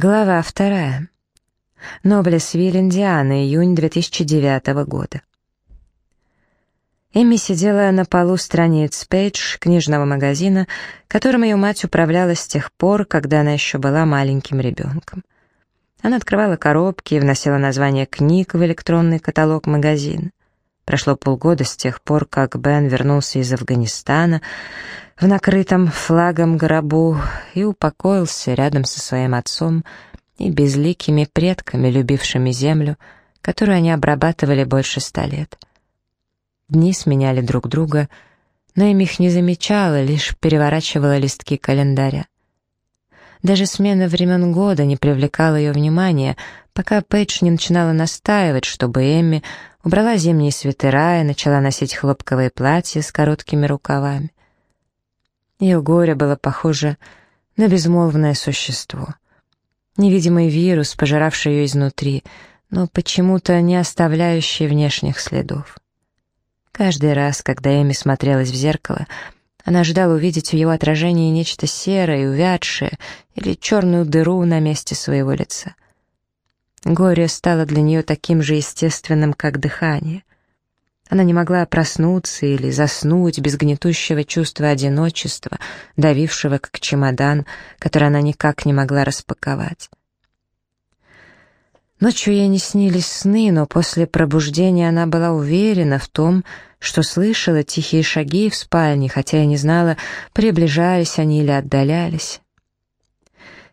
Глава вторая. Ноблесвилл, Индиана, июнь 2009 года. Эми сидела на полу страниц Пейдж книжного магазина, которым ее мать управляла с тех пор, когда она еще была маленьким ребенком. Она открывала коробки и вносила названия книг в электронный каталог магазина. Прошло полгода с тех пор, как Бен вернулся из Афганистана в накрытом флагом гробу и упокоился рядом со своим отцом и безликими предками, любившими землю, которую они обрабатывали больше ста лет. Дни сменяли друг друга, но им их не замечала, лишь переворачивала листки календаря. Даже смена времен года не привлекала ее внимания, пока Пейдж не начинала настаивать, чтобы Эмми убрала зимние свитера и начала носить хлопковые платья с короткими рукавами. Ее горе было похоже на безмолвное существо. Невидимый вирус, пожиравший ее изнутри, но почему-то не оставляющий внешних следов. Каждый раз, когда Эми смотрелась в зеркало, она ожидала увидеть в его отражении нечто серое и увядшее или черную дыру на месте своего лица. Горе стало для нее таким же естественным, как дыхание. Она не могла проснуться или заснуть без гнетущего чувства одиночества, давившего как чемодан, который она никак не могла распаковать. Ночью ей не снились сны, но после пробуждения она была уверена в том, что слышала тихие шаги в спальне, хотя и не знала, приближались они или отдалялись.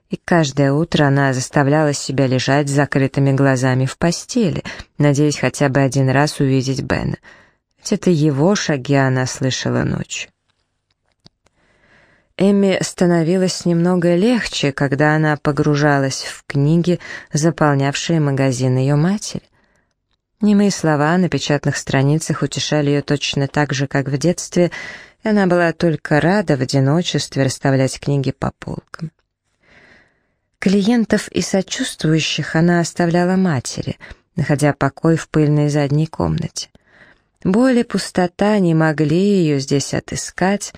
И каждое утро она заставляла себя лежать с закрытыми глазами в постели, надеясь хотя бы один раз увидеть Бена. Ведь это его шаги она слышала ночью. Эмми становилось немного легче, когда она погружалась в книги, заполнявшие магазин ее матери. Немые слова на печатных страницах утешали ее точно так же, как в детстве, и она была только рада в одиночестве расставлять книги по полкам. Клиентов и сочувствующих она оставляла матери, находя покой в пыльной задней комнате. Боль и пустота не могли ее здесь отыскать,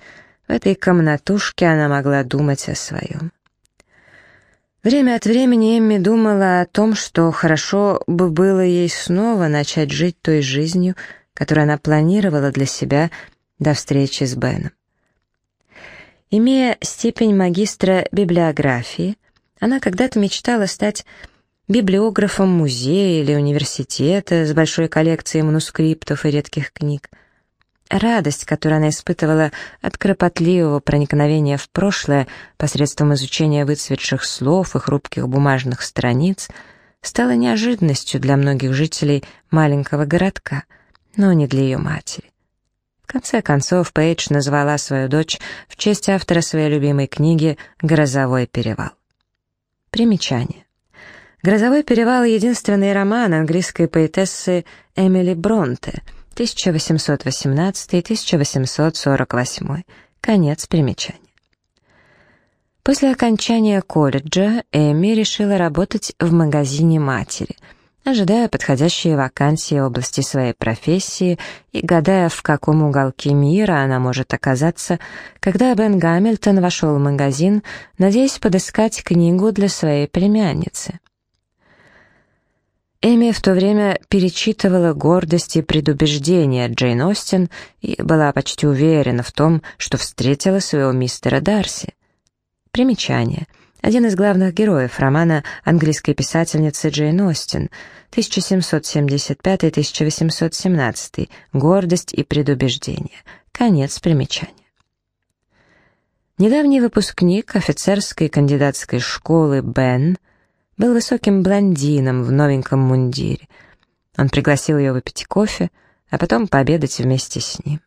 в этой комнатушке она могла думать о своем. Время от времени Эмми думала о том, что хорошо бы было ей снова начать жить той жизнью, которую она планировала для себя до встречи с Беном. Имея степень магистра библиографии, она когда-то мечтала стать библиографом музея или университета с большой коллекцией манускриптов и редких книг. Радость, которую она испытывала от кропотливого проникновения в прошлое посредством изучения выцветших слов и хрупких бумажных страниц, стала неожиданностью для многих жителей маленького городка, но не для ее матери. В конце концов, Пейдж назвала свою дочь в честь автора своей любимой книги «Грозовой перевал». Примечание. «Грозовой перевал» — единственный роман английской поэтессы Эмили Бронте — 1818-1848. Конец примечания. После окончания колледжа Эми решила работать в магазине матери, ожидая подходящие вакансии в области своей профессии и гадая, в каком уголке мира она может оказаться, когда Бен Гамильтон вошел в магазин, надеясь подыскать книгу для своей племянницы. Эми в то время перечитывала гордость и предубеждение Джейн Остин и была почти уверена в том, что встретила своего мистера Дарси. Примечание. Один из главных героев романа английской писательницы Джейн Остин 1775-1817 «Гордость и предубеждение». Конец примечания. Недавний выпускник офицерской кандидатской школы Бен был высоким блондином в новеньком мундире. Он пригласил ее выпить кофе, а потом пообедать вместе с ним.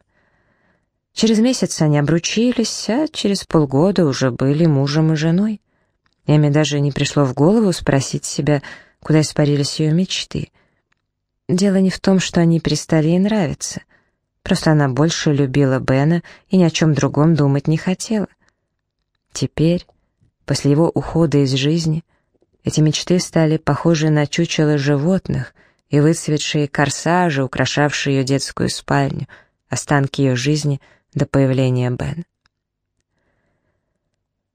Через месяц они обручились, а через полгода уже были мужем и женой. Эми даже не пришло в голову спросить себя, куда испарились ее мечты. Дело не в том, что они перестали ей нравиться. Просто она больше любила Бена и ни о чем другом думать не хотела. Теперь, после его ухода из жизни, эти мечты стали похожи на чучело животных и выцветшие корсажи, украшавшие ее детскую спальню, останки ее жизни до появления Бен.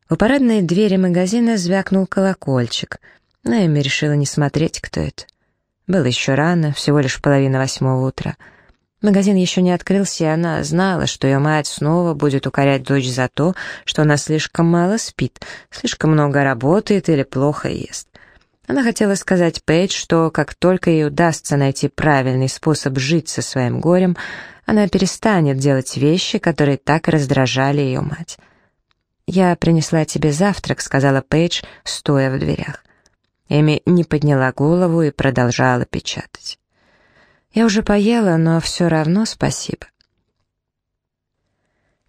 У парадной двери магазина звякнул колокольчик, но Эми решила не смотреть, кто это. Было еще рано, всего лишь половина восьмого утра. Магазин еще не открылся, и она знала, что ее мать снова будет укорять дочь за то, что она слишком мало спит, слишком много работает или плохо ест. Она хотела сказать Пейдж, что как только ей удастся найти правильный способ жить со своим горем, она перестанет делать вещи, которые так раздражали ее мать. «Я принесла тебе завтрак», — сказала Пейдж, стоя в дверях. Эми не подняла голову и продолжала печатать. «Я уже поела, но все равно спасибо».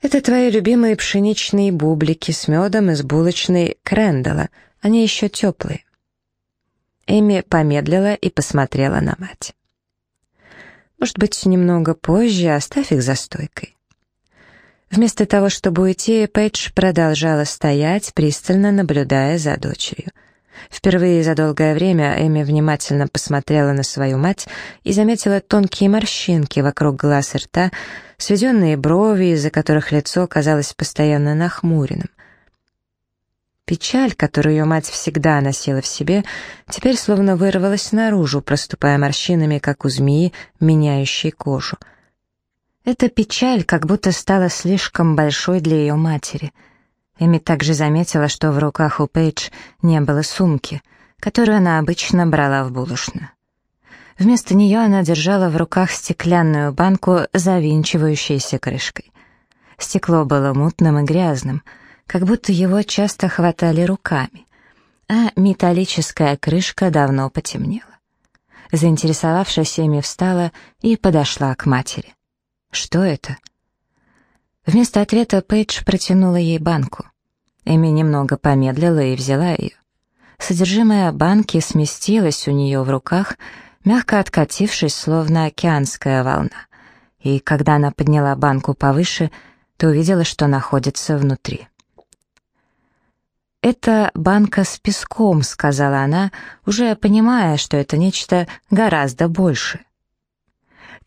«Это твои любимые пшеничные бублики с медом из булочной Крендела. Они еще теплые». Эми помедлила и посмотрела на мать. «Может быть, немного позже оставь их за стойкой». Вместо того, чтобы уйти, Пейдж продолжала стоять, пристально наблюдая за дочерью. Впервые за долгое время Эми внимательно посмотрела на свою мать и заметила тонкие морщинки вокруг глаз и рта, сведенные брови, из-за которых лицо казалось постоянно нахмуренным. Печаль, которую ее мать всегда носила в себе, теперь словно вырвалась наружу, проступая морщинами, как у змеи, меняющей кожу. Эта печаль как будто стала слишком большой для ее матери — Эми также заметила, что в руках у Пейдж не было сумки, которую она обычно брала в булочную. Вместо нее она держала в руках стеклянную банку завинчивающейся крышкой. Стекло было мутным и грязным, как будто его часто хватали руками, а металлическая крышка давно потемнела. Заинтересовавшись, Эми встала и подошла к матери. «Что это?» Вместо ответа Пейдж протянула ей банку. Эми немного помедлила и взяла ее. Содержимое банки сместилось у нее в руках, мягко откатившись, словно океанская волна. И когда она подняла банку повыше, то увидела, что находится внутри. «Это банка с песком», — сказала она, уже понимая, что это нечто гораздо большее.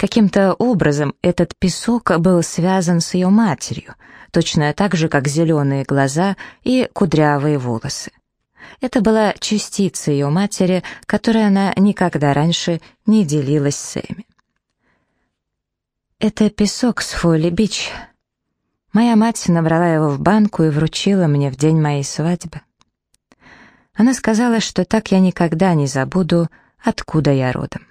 Каким-то образом этот песок был связан с ее матерью, точно так же, как зеленые глаза и кудрявые волосы. Это была частица ее матери, которой она никогда раньше не делилась с Эми. «Это песок с Фолли-Бич. Моя мать набрала его в банку и вручила мне в день моей свадьбы. Она сказала, что так я никогда не забуду, откуда я родом.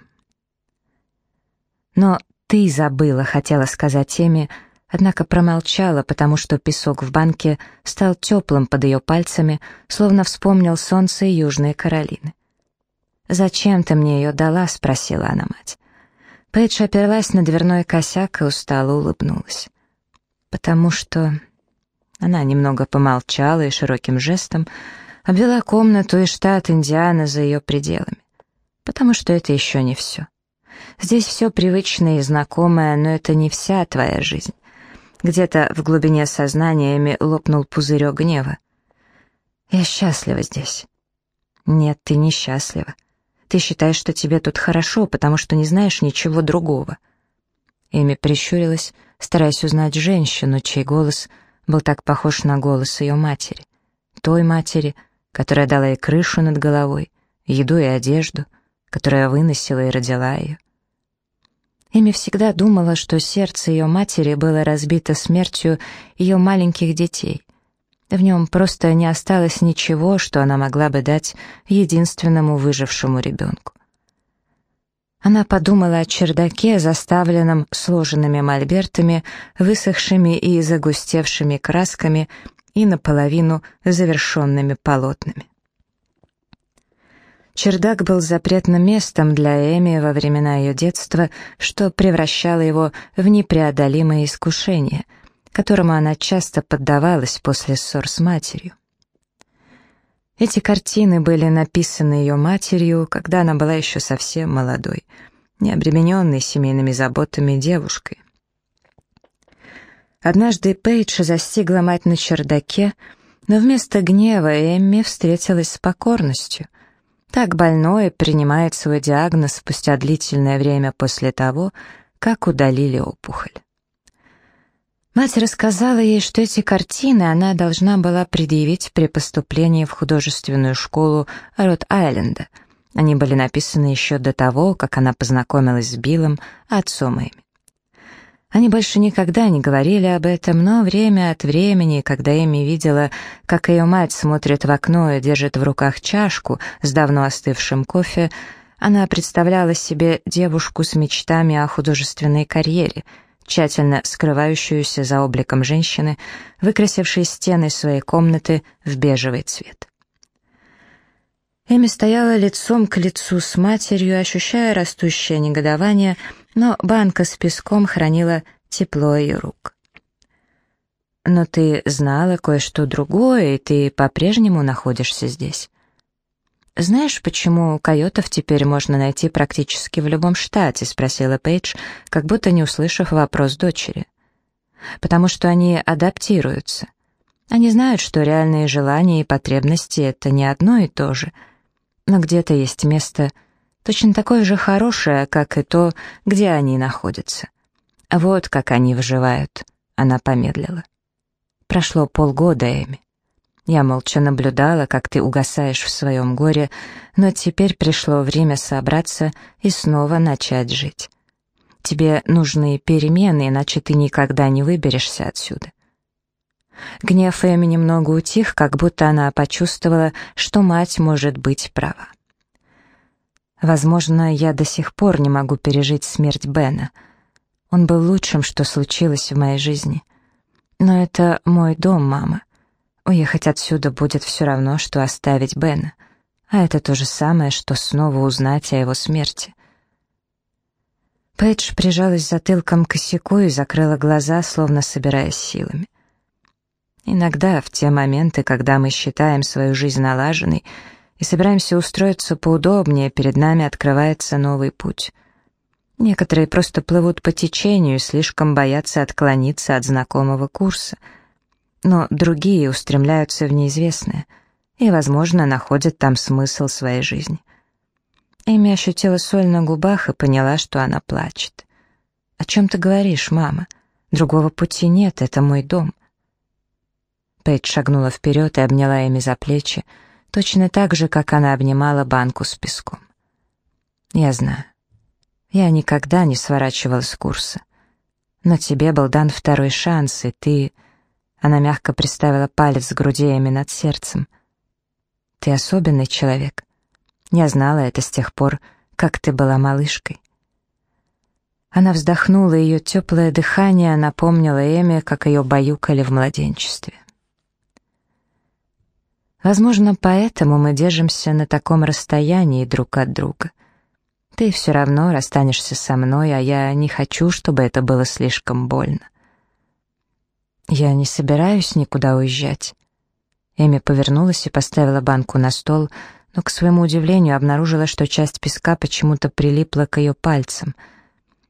«Но ты забыла», — хотела сказать Эми, однако промолчала, потому что песок в банке стал теплым под ее пальцами, словно вспомнил солнце Южной Каролины. «Зачем ты мне ее дала?» — спросила она мать. Пейдж оперлась на дверной косяк и устало улыбнулась. «Потому что...» Она немного помолчала и широким жестом обвела комнату и штат Индиана за ее пределами. «Потому что это еще не все». Здесь все привычное и знакомое, но это не вся твоя жизнь. Где-то в глубине сознания Эми лопнул пузырек гнева. «Я счастлива здесь». «Нет, ты не счастлива. Ты считаешь, что тебе тут хорошо, потому что не знаешь ничего другого». Эми прищурилась, стараясь узнать женщину, чей голос был так похож на голос ее матери. Той матери, которая дала ей крышу над головой, еду и одежду, которая выносила и родила ее. Эми всегда думала, что сердце ее матери было разбито смертью ее маленьких детей. В нем просто не осталось ничего, что она могла бы дать единственному выжившему ребенку. Она подумала о чердаке, заставленном сложенными мольбертами, высохшими и загустевшими красками и наполовину завершенными полотнами. Чердак был запретным местом для Эми во времена ее детства, что превращало его в непреодолимое искушение, которому она часто поддавалась после ссор с матерью. Эти картины были написаны ее матерью, когда она была еще совсем молодой, не обремененной семейными заботами девушкой. Однажды Пейдж застигла мать на чердаке, но вместо гнева Эмми встретилась с покорностью — так больной принимает свой диагноз спустя длительное время после того, как удалили опухоль. Мать рассказала ей, что эти картины она должна была предъявить при поступлении в художественную школу Рот-Айленда. Они были написаны еще до того, как она познакомилась с Биллом, отцом Эми. Они больше никогда не говорили об этом, но время от времени, когда Эми видела, как ее мать смотрит в окно и держит в руках чашку с давно остывшим кофе, она представляла себе девушку с мечтами о художественной карьере, тщательно скрывающуюся за обликом женщины, выкрасившей стены своей комнаты в бежевый цвет. Эми стояла лицом к лицу с матерью, ощущая растущее негодование — но банка с песком хранила тепло ее рук. «Но ты знала кое-что другое, и ты по-прежнему находишься здесь. Знаешь, почему койотов теперь можно найти практически в любом штате?» — спросила Пейдж, как будто не услышав вопрос дочери. «Потому что они адаптируются. Они знают, что реальные желания и потребности — это не одно и то же, но где-то есть место — точно такое же хорошее, как и то, где они находятся. Вот как они выживают. Она помедлила. Прошло полгода, Эми. Я молча наблюдала, как ты угасаешь в своем горе, но теперь пришло время собраться и снова начать жить. Тебе нужны перемены, иначе ты никогда не выберешься отсюда. Гнев Эми немного утих, как будто она почувствовала, что мать может быть права. Возможно, я до сих пор не могу пережить смерть Бена. Он был лучшим, что случилось в моей жизни. Но это мой дом, мама. Уехать отсюда будет все равно, что оставить Бена. А это то же самое, что снова узнать о его смерти. Пейдж прижалась затылком к косяку и закрыла глаза, словно собираясь силами. Иногда, в те моменты, когда мы считаем свою жизнь налаженной, и собираемся устроиться поудобнее, перед нами открывается новый путь. Некоторые просто плывут по течению и слишком боятся отклониться от знакомого курса. Но другие устремляются в неизвестное и, возможно, находят там смысл своей жизни. Эми ощутила соль на губах и поняла, что она плачет. «О чем ты говоришь, мама? Другого пути нет, это мой дом». Пейдж шагнула вперед и обняла Эми за плечи, точно так же, как она обнимала банку с песком. Я знаю. Я никогда не сворачивала с курса. Но тебе был дан второй шанс, и ты... Она мягко приставила палец к груди Эми над сердцем. Ты особенный человек. Я знала это с тех пор, как ты была малышкой. Она вздохнула, ее теплое дыхание напомнило Эми, как ее баюкали в младенчестве. Возможно, поэтому мы держимся на таком расстоянии друг от друга. Ты все равно расстанешься со мной, а я не хочу, чтобы это было слишком больно. Я не собираюсь никуда уезжать. Эми повернулась и поставила банку на стол, но, к своему удивлению, обнаружила, что часть песка почему-то прилипла к ее пальцам.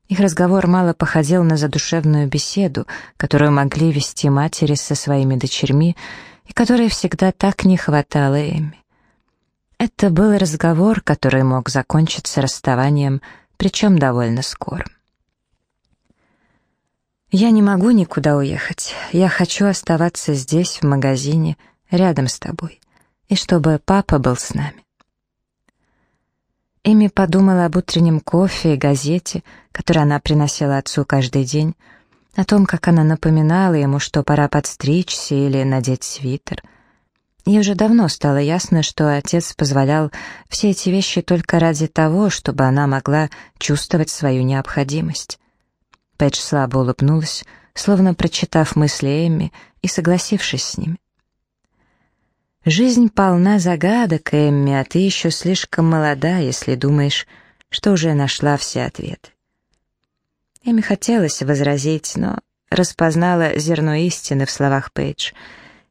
Их разговор мало походил на задушевную беседу, которую могли вести матери со своими дочерьми, и которой всегда так не хватало Эми. Это был разговор, который мог закончиться расставанием, причем довольно скоро. «Я не могу никуда уехать. Я хочу оставаться здесь, в магазине, рядом с тобой, и чтобы папа был с нами». Эми подумала об утреннем кофе и газете, которую она приносила отцу каждый день, о том, как она напоминала ему, что пора подстричься или надеть свитер. Ей уже давно стало ясно, что отец позволял все эти вещи только ради того, чтобы она могла чувствовать свою необходимость. Пэтч слабо улыбнулась, словно прочитав мысли Эмми и согласившись с ними. «Жизнь полна загадок, Эмми, а ты еще слишком молода, если думаешь, что уже нашла все ответы. Эми хотелось возразить, но распознала зерно истины в словах Пейдж,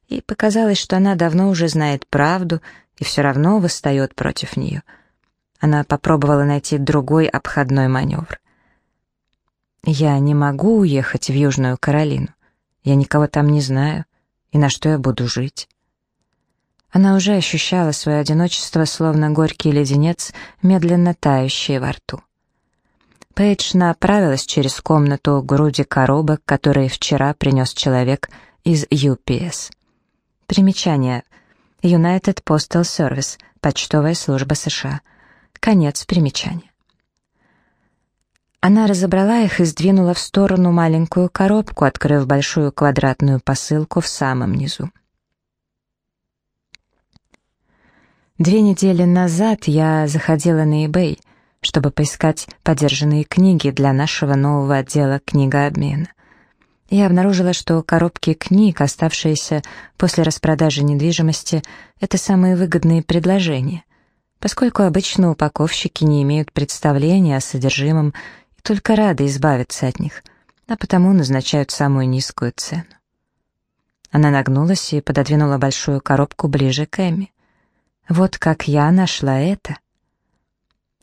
и показалось, что она давно уже знает правду и все равно восстает против нее. Она попробовала найти другой обходной маневр. «Я не могу уехать в Южную Каролину. Я никого там не знаю. И на что я буду жить?» Она уже ощущала свое одиночество, словно горький леденец, медленно тающий во рту. Пейдж направилась через комнату к груди коробок, которые вчера принес человек из UPS. Примечание. United Postal Service, почтовая служба США. Конец примечания. Она разобрала их и сдвинула в сторону маленькую коробку, открыв большую квадратную посылку в самом низу. Две недели назад я заходила на eBay, чтобы поискать подержанные книги для нашего нового отдела книгообмена. Я обнаружила, что коробки книг, оставшиеся после распродажи недвижимости, это самые выгодные предложения, поскольку обычно упаковщики не имеют представления о содержимом и только рады избавиться от них, а потому назначают самую низкую цену. Она нагнулась и пододвинула большую коробку ближе к Эми. Вот как я нашла это.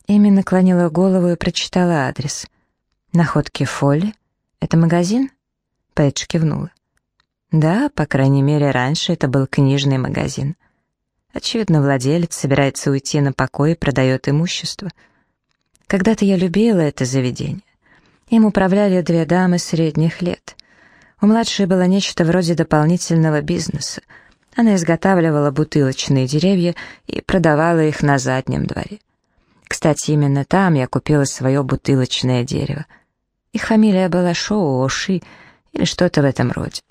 Эми наклонила голову и прочитала адрес. «Находки Фолли? Это магазин?» Пейдж кивнула. «Да, по крайней мере, раньше это был книжный магазин. Очевидно, владелец собирается уйти на покой и продает имущество. Когда-то я любила это заведение. Им управляли две дамы средних лет. У младшей было нечто вроде дополнительного бизнеса — она изготавливала бутылочные деревья и продавала их на заднем дворе. Кстати, именно там я купила свое бутылочное дерево. Их фамилия была Шоу-Оши или что-то в этом роде.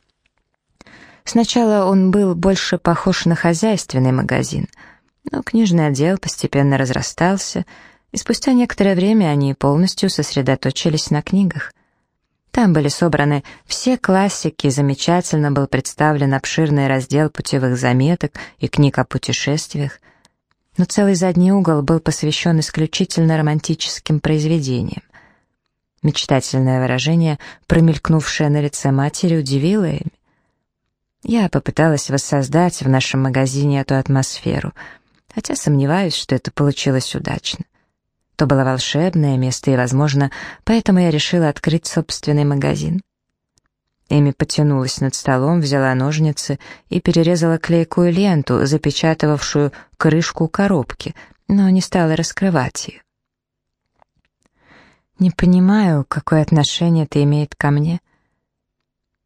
Сначала он был больше похож на хозяйственный магазин, но книжный отдел постепенно разрастался, и спустя некоторое время они полностью сосредоточились на книгах — там были собраны все классики, замечательно был представлен обширный раздел путевых заметок и книг о путешествиях. Но целый задний угол был посвящен исключительно романтическим произведениям. Мечтательное выражение, промелькнувшее на лице матери, удивило им. Я попыталась воссоздать в нашем магазине эту атмосферу, хотя сомневаюсь, что это получилось удачно. То было волшебное место, и, возможно, поэтому я решила открыть собственный магазин. Эми потянулась над столом, взяла ножницы и перерезала клейкую ленту, запечатывавшую крышку коробки, но не стала раскрывать ее. «Не понимаю, какое отношение это имеет ко мне».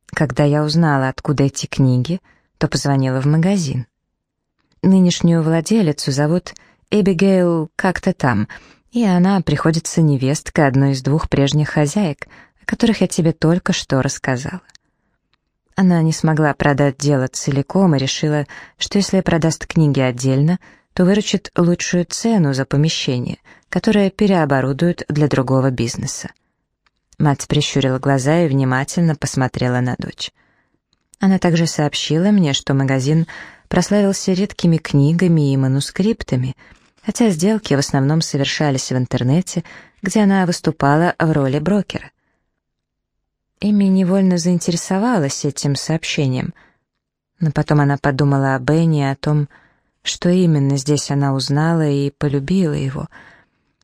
Когда я узнала, откуда эти книги, то позвонила в магазин. Нынешнюю владелицу зовут Эбигейл как-то там — и она приходится невесткой одной из двух прежних хозяек, которых я тебе только что рассказала. Она не смогла продать дело целиком и решила, что если продаст книги отдельно, то выручит лучшую цену за помещение, которое переоборудуют для другого бизнеса. Мать прищурила глаза и внимательно посмотрела на дочь. Она также сообщила мне, что магазин прославился редкими книгами и манускриптами — хотя сделки в основном совершались в интернете, где она выступала в роли брокера. Эми невольно заинтересовалась этим сообщением, но потом она подумала о Бенни о том, что именно здесь она узнала и полюбила его.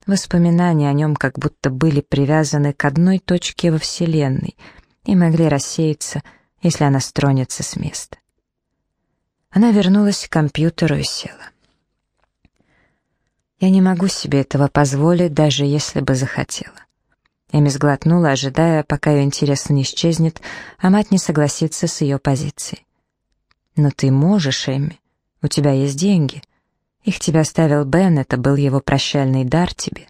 Воспоминания о нем как будто были привязаны к одной точке во Вселенной и могли рассеяться, если она стронется с места. Она вернулась к компьютеру и села. Я не могу себе этого позволить, даже если бы захотела. Эми сглотнула, ожидая, пока ее интерес не исчезнет, а мать не согласится с ее позицией. «Но ты можешь, Эми. У тебя есть деньги. Их тебе оставил Бен, это был его прощальный дар тебе».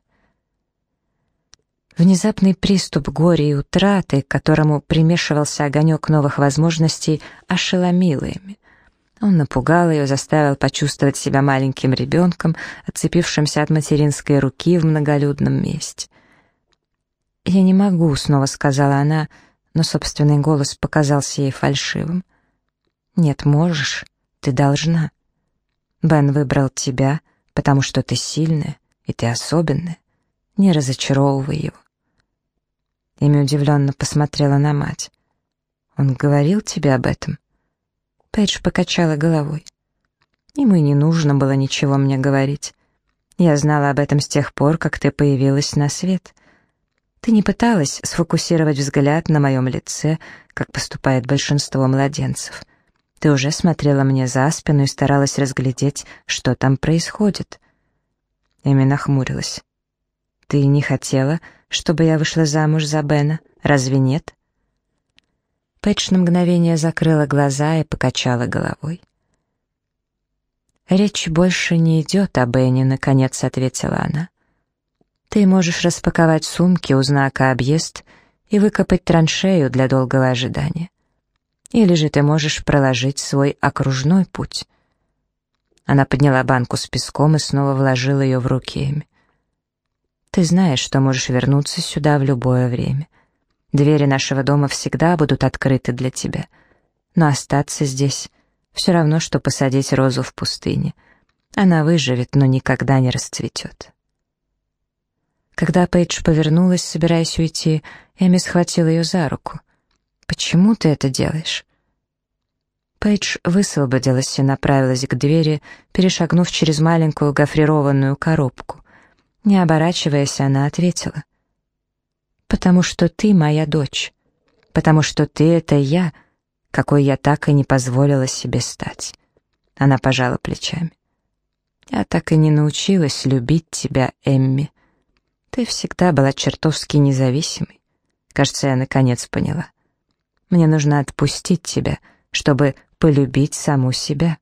Внезапный приступ горя и утраты, к которому примешивался огонек новых возможностей, ошеломил Эми. Он напугал ее, заставил почувствовать себя маленьким ребенком, отцепившимся от материнской руки в многолюдном месте. «Я не могу», — снова сказала она, но собственный голос показался ей фальшивым. «Нет, можешь, ты должна. Бен выбрал тебя, потому что ты сильная, и ты особенная. Не разочаровывай его». Эми удивленно посмотрела на мать. «Он говорил тебе об этом?» Пейдж покачала головой. Ему и не нужно было ничего мне говорить. Я знала об этом с тех пор, как ты появилась на свет. Ты не пыталась сфокусировать взгляд на моем лице, как поступает большинство младенцев. Ты уже смотрела мне за спину и старалась разглядеть, что там происходит. Эми нахмурилась. Ты не хотела, чтобы я вышла замуж за Бена, разве нет?» Пэтч на мгновение закрыла глаза и покачала головой. «Речь больше не идет о Бене», — наконец ответила она. «Ты можешь распаковать сумки у знака «Объезд» и выкопать траншею для долгого ожидания. Или же ты можешь проложить свой окружной путь». Она подняла банку с песком и снова вложила ее в руки Эми. «Ты знаешь, что можешь вернуться сюда в любое время. Двери нашего дома всегда будут открыты для тебя. Но остаться здесь все равно, что посадить розу в пустыне. Она выживет, но никогда не расцветет. Когда Пейдж повернулась, собираясь уйти, Эми схватила ее за руку. «Почему ты это делаешь?» Пейдж высвободилась и направилась к двери, перешагнув через маленькую гофрированную коробку. Не оборачиваясь, она ответила. «Потому что ты моя дочь. Потому что ты — это я, какой я так и не позволила себе стать. Она пожала плечами. Я так и не научилась любить тебя, Эмми. Ты всегда была чертовски независимой. Кажется, я наконец поняла. Мне нужно отпустить тебя, чтобы полюбить саму себя.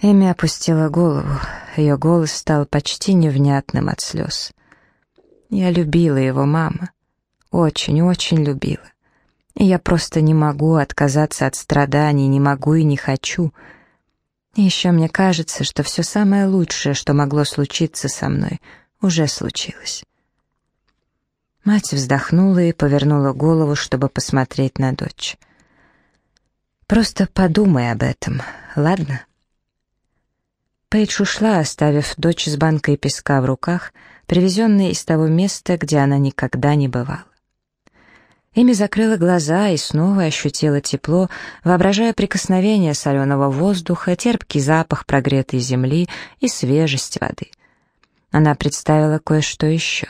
Эми опустила голову. Ее голос стал почти невнятным от слез. Я любила его, мама. Очень-очень любила. И я просто не могу отказаться от страданий, не могу и не хочу. И еще мне кажется, что все самое лучшее, что могло случиться со мной, уже случилось. Мать вздохнула и повернула голову, чтобы посмотреть на дочь. «Просто подумай об этом, ладно?» Пейдж ушла, оставив дочь с банкой песка в руках, привезенной из того места, где она никогда не бывала. Эми закрыла глаза и снова ощутила тепло, воображая прикосновение соленого воздуха, терпкий запах прогретой земли и свежесть воды. Она представила кое-что еще.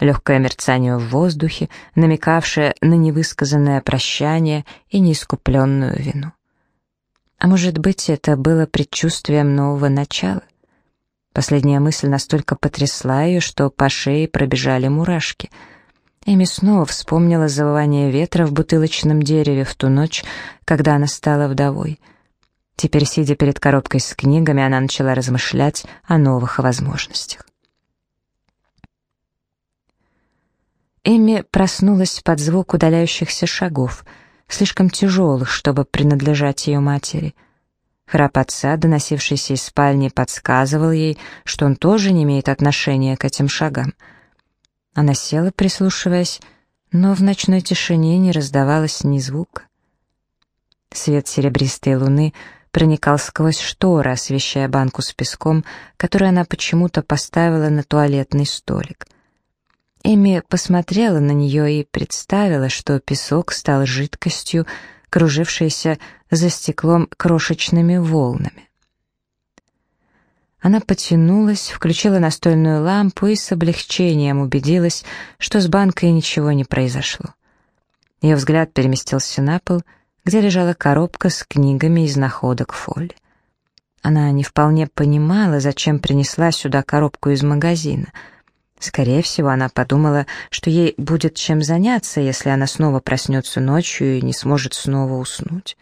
Легкое мерцание в воздухе, намекавшее на невысказанное прощание и неискупленную вину. А может быть, это было предчувствием нового начала? Последняя мысль настолько потрясла ее, что по шее пробежали мурашки — Эми снова вспомнила завывание ветра в бутылочном дереве в ту ночь, когда она стала вдовой. Теперь, сидя перед коробкой с книгами, она начала размышлять о новых возможностях. Эми проснулась под звук удаляющихся шагов, слишком тяжелых, чтобы принадлежать ее матери. Храп отца, доносившийся из спальни, подсказывал ей, что он тоже не имеет отношения к этим шагам — она села, прислушиваясь, но в ночной тишине не раздавалось ни звука. Свет серебристой луны проникал сквозь шторы, освещая банку с песком, которую она почему-то поставила на туалетный столик. Эми посмотрела на нее и представила, что песок стал жидкостью, кружившейся за стеклом крошечными волнами. Она потянулась, включила настольную лампу и с облегчением убедилась, что с банкой ничего не произошло. Ее взгляд переместился на пол, где лежала коробка с книгами из находок Фолли. Она не вполне понимала, зачем принесла сюда коробку из магазина. Скорее всего, она подумала, что ей будет чем заняться, если она снова проснется ночью и не сможет снова уснуть.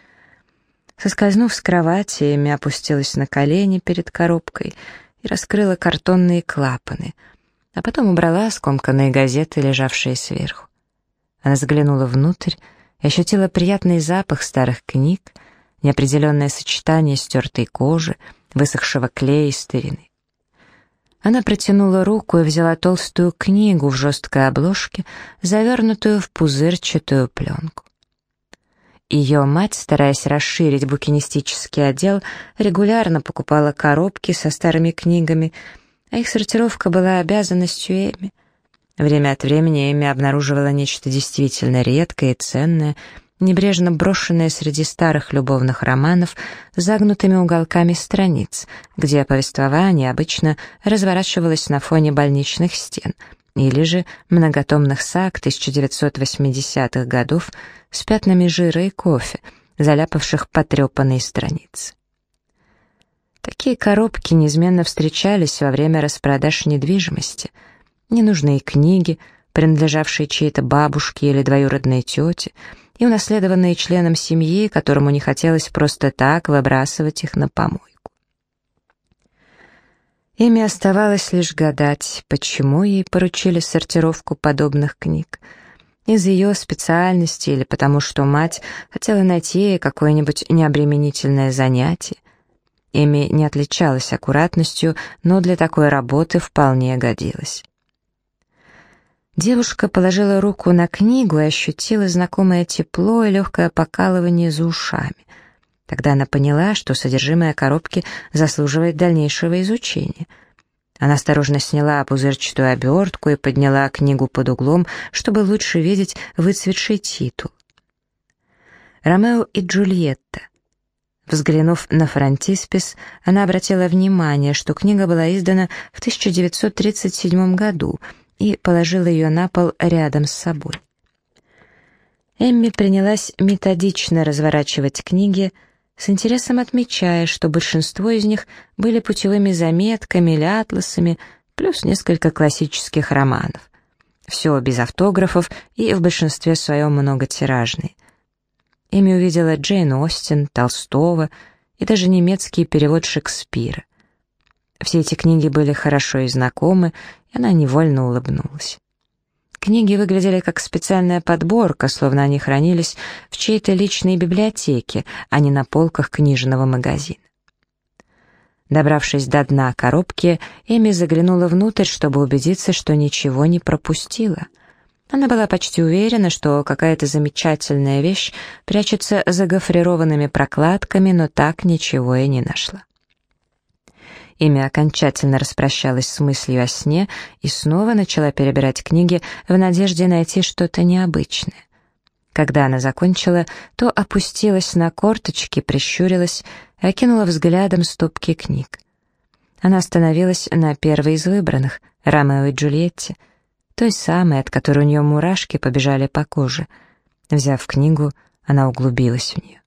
Соскользнув с кровати, Эми опустилась на колени перед коробкой и раскрыла картонные клапаны, а потом убрала скомканные газеты, лежавшие сверху. Она заглянула внутрь и ощутила приятный запах старых книг, неопределенное сочетание стертой кожи, высохшего клея и старины. Она протянула руку и взяла толстую книгу в жесткой обложке, завернутую в пузырчатую пленку. Ее мать, стараясь расширить букинистический отдел, регулярно покупала коробки со старыми книгами, а их сортировка была обязанностью Эми. Время от времени Эми обнаруживала нечто действительно редкое и ценное, небрежно брошенное среди старых любовных романов загнутыми уголками страниц, где повествование обычно разворачивалось на фоне больничных стен — или же многотомных саг 1980-х годов с пятнами жира и кофе, заляпавших потрепанные страницы. Такие коробки неизменно встречались во время распродаж недвижимости. ненужные книги, принадлежавшие чьей-то бабушке или двоюродной тете, и унаследованные членом семьи, которому не хотелось просто так выбрасывать их на помойку. Ими оставалось лишь гадать, почему ей поручили сортировку подобных книг. Из ее специальности или потому, что мать хотела найти ей какое-нибудь необременительное занятие. Эми не отличалась аккуратностью, но для такой работы вполне годилась. Девушка положила руку на книгу и ощутила знакомое тепло и легкое покалывание за ушами. Тогда она поняла, что содержимое коробки заслуживает дальнейшего изучения. Она осторожно сняла пузырчатую обертку и подняла книгу под углом, чтобы лучше видеть выцветший титул. «Ромео и Джульетта». Взглянув на фронтиспис, она обратила внимание, что книга была издана в 1937 году и положила ее на пол рядом с собой. Эмми принялась методично разворачивать книги, с интересом отмечая, что большинство из них были путевыми заметками или атласами, плюс несколько классических романов. Все без автографов и в большинстве своем многотиражные. Эми увидела Джейн Остин, Толстого и даже немецкий перевод Шекспира. Все эти книги были хорошо и знакомы, она невольно улыбнулась. Книги выглядели как специальная подборка, словно они хранились в чьей-то личной библиотеке, а не на полках книжного магазина. Добравшись до дна коробки, Эми заглянула внутрь, чтобы убедиться, что ничего не пропустила. Она была почти уверена, что какая-то замечательная вещь прячется за гофрированными прокладками, но так ничего и не нашла. Эми окончательно распрощалась с мыслью о сне и снова начала перебирать книги в надежде найти что-то необычное. Когда она закончила, то опустилась на корточки, прищурилась и окинула взглядом стопки книг. Она остановилась на первой из выбранных, Ромео и Джульетте, той самой, от которой у нее мурашки побежали по коже. Взяв книгу, она углубилась в нее.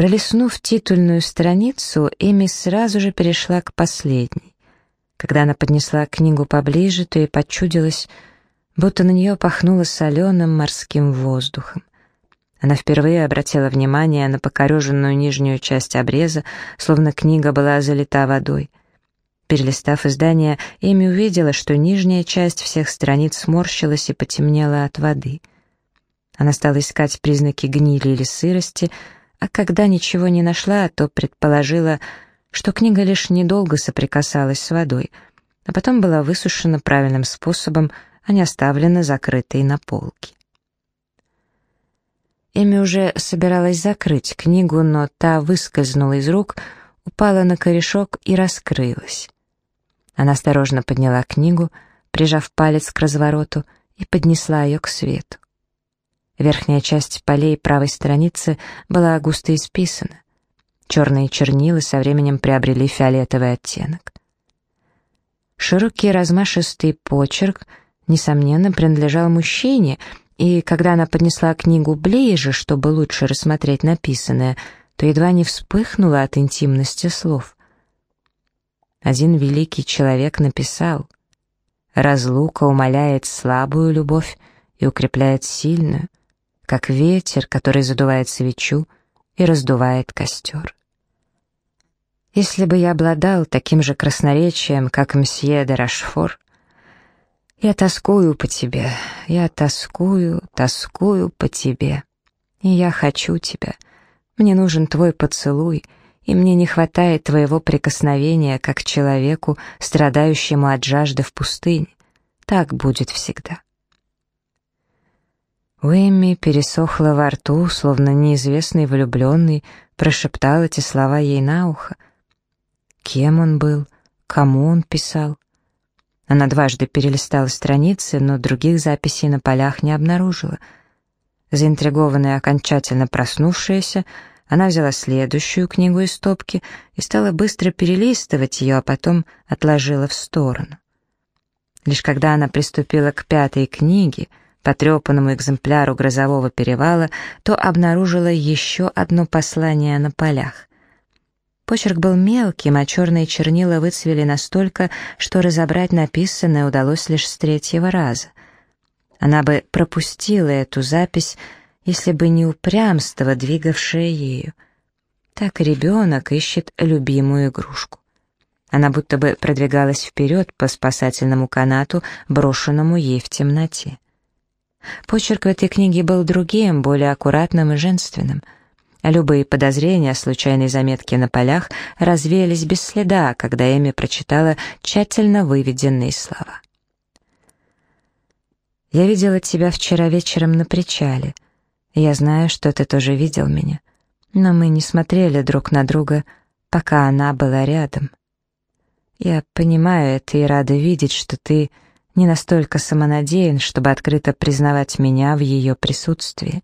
Пролистнув титульную страницу, Эми сразу же перешла к последней. Когда она поднесла книгу поближе, то ей почудилось, будто на нее пахнуло соленым морским воздухом. Она впервые обратила внимание на покореженную нижнюю часть обреза, словно книга была залита водой. Перелистав издание, Эми увидела, что нижняя часть всех страниц сморщилась и потемнела от воды. Она стала искать признаки гнили или сырости — а когда ничего не нашла, то предположила, что книга лишь недолго соприкасалась с водой, а потом была высушена правильным способом, а не оставлена закрытой на полке. Эми уже собиралась закрыть книгу, но та выскользнула из рук, упала на корешок и раскрылась. Она осторожно подняла книгу, прижав палец к развороту, и поднесла ее к свету. Верхняя часть полей правой страницы была густо исписана. Черные чернила со временем приобрели фиолетовый оттенок. Широкий размашистый почерк, несомненно, принадлежал мужчине, и когда она поднесла книгу ближе, чтобы лучше рассмотреть написанное, то едва не вспыхнула от интимности слов. Один великий человек написал «Разлука умаляет слабую любовь и укрепляет сильную, как ветер, который задувает свечу и раздувает костер. Если бы я обладал таким же красноречием, как мсье де Рашфор, я тоскую по тебе, я тоскую, тоскую по тебе, и я хочу тебя. Мне нужен твой поцелуй, и мне не хватает твоего прикосновения, как человеку, страдающему от жажды в пустыне. Так будет всегда. У Эмми пересохло во рту, словно неизвестный влюбленный прошептал эти слова ей на ухо. Кем он был? Кому он писал? Она дважды перелистала страницы, но других записей на полях не обнаружила. Заинтригованная, окончательно проснувшаяся, она взяла следующую книгу из стопки и стала быстро перелистывать ее, а потом отложила в сторону. Лишь когда она приступила к пятой книге — потрепанному экземпляру грозового перевала, то обнаружила еще одно послание на полях. Почерк был мелким, а черные чернила выцвели настолько, что разобрать написанное удалось лишь с третьего раза. Она бы пропустила эту запись, если бы не упрямство, двигавшее ею. Так ребенок ищет любимую игрушку. Она будто бы продвигалась вперед по спасательному канату, брошенному ей в темноте. Почерк в этой книге был другим, более аккуратным и женственным. Любые подозрения о случайной заметке на полях развеялись без следа, когда Эми прочитала тщательно выведенные слова. «Я видела тебя вчера вечером на причале. Я знаю, что ты тоже видел меня. Но мы не смотрели друг на друга, пока она была рядом. Я понимаю это и рада видеть, что ты не настолько самонадеян, чтобы открыто признавать меня в ее присутствии.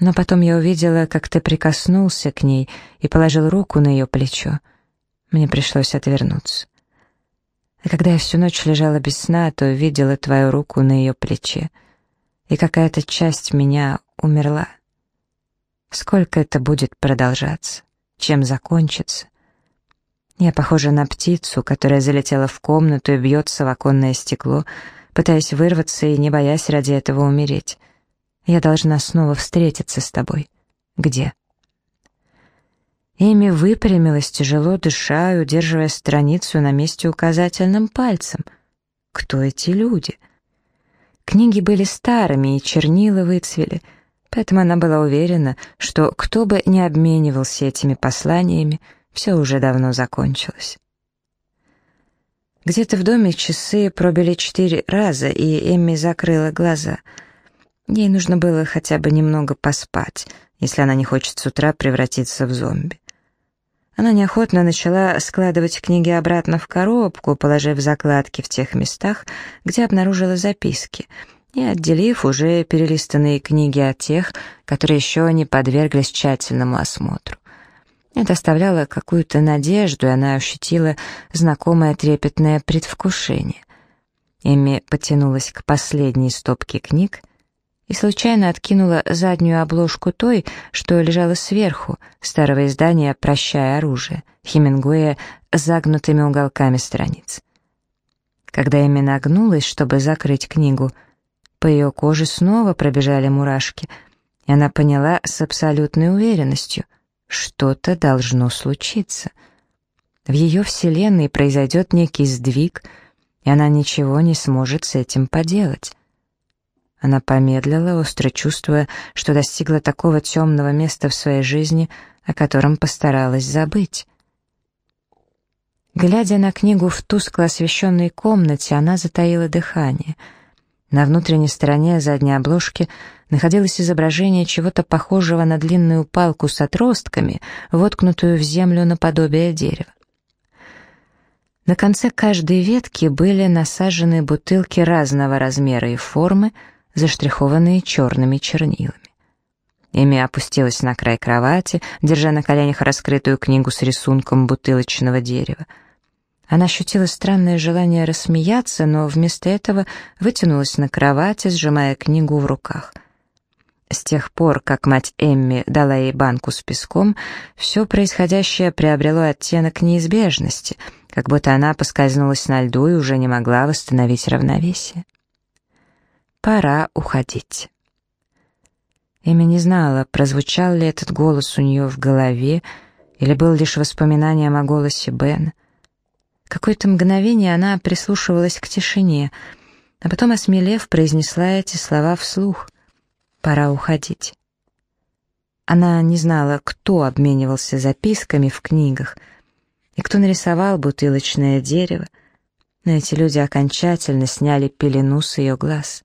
Но потом я увидела, как ты прикоснулся к ней и положил руку на ее плечо. Мне пришлось отвернуться. А когда я всю ночь лежала без сна, то видела твою руку на ее плече, и какая-то часть меня умерла. Сколько это будет продолжаться? Чем закончится? Я похожа на птицу, которая залетела в комнату и бьется в оконное стекло, пытаясь вырваться и не боясь ради этого умереть. Я должна снова встретиться с тобой. Где? Эми выпрямилась, тяжело дыша и удерживая страницу на месте указательным пальцем. Кто эти люди? Книги были старыми, и чернила выцвели — Поэтому она была уверена, что кто бы ни обменивался этими посланиями, все уже давно закончилось. Где-то в доме часы пробили четыре раза, и Эмми закрыла глаза. Ей нужно было хотя бы немного поспать, если она не хочет с утра превратиться в зомби. Она неохотно начала складывать книги обратно в коробку, положив закладки в тех местах, где обнаружила записки — и отделив уже перелистанные книги от тех, которые еще не подверглись тщательному осмотру. Это оставляло какую-то надежду, и она ощутила знакомое трепетное предвкушение. Эми потянулась к последней стопке книг и случайно откинула заднюю обложку той, что лежала сверху, старого издания «Прощай оружие» Хемингуэя с загнутыми уголками страниц. Когда Эми нагнулась, чтобы закрыть книгу, по ее коже снова пробежали мурашки, и она поняла с абсолютной уверенностью, что-то должно случиться. В ее вселенной произойдет некий сдвиг, и она ничего не сможет с этим поделать. Она помедлила, остро чувствуя, что достигла такого темного места в своей жизни, о котором постаралась забыть. Глядя на книгу в тускло освещенной комнате, она затаила дыхание — на внутренней стороне задней обложки находилось изображение чего-то похожего на длинную палку с отростками, воткнутую в землю наподобие дерева. На конце каждой ветки были насажены бутылки разного размера и формы, заштрихованные черными чернилами. Эми опустилась на край кровати, держа на коленях раскрытую книгу с рисунком бутылочного дерева — она ощутила странное желание рассмеяться, но вместо этого вытянулась на кровати, сжимая книгу в руках. С тех пор, как мать Эмми дала ей банку с песком, все происходящее приобрело оттенок неизбежности, как будто она поскользнулась на льду и уже не могла восстановить равновесие. Пора уходить. Эми не знала, прозвучал ли этот голос у нее в голове, или был лишь воспоминанием о голосе Бена. Какое-то мгновение она прислушивалась к тишине, а потом, осмелев, произнесла эти слова вслух. «Пора уходить». Она не знала, кто обменивался записками в книгах и кто нарисовал бутылочное дерево, но эти люди окончательно сняли пелену с ее глаз.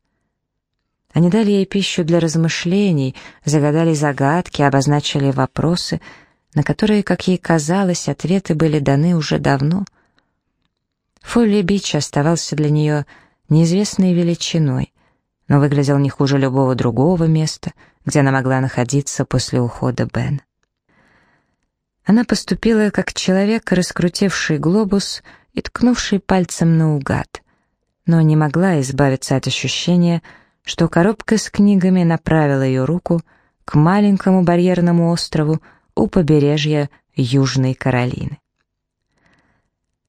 Они дали ей пищу для размышлений, загадали загадки, обозначили вопросы, на которые, как ей казалось, ответы были даны уже давно — Фолли-Бич оставался для нее неизвестной величиной, но выглядел не хуже любого другого места, где она могла находиться после ухода Бен. Она поступила как человек, раскрутивший глобус и ткнувший пальцем наугад, но не могла избавиться от ощущения, что коробка с книгами направила ее руку к маленькому барьерному острову у побережья Южной Каролины.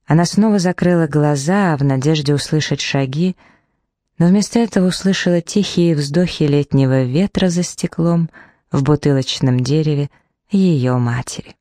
Она снова закрыла глаза в надежде услышать шаги, но вместо этого услышала тихие вздохи летнего ветра за стеклом в бутылочном дереве ее матери.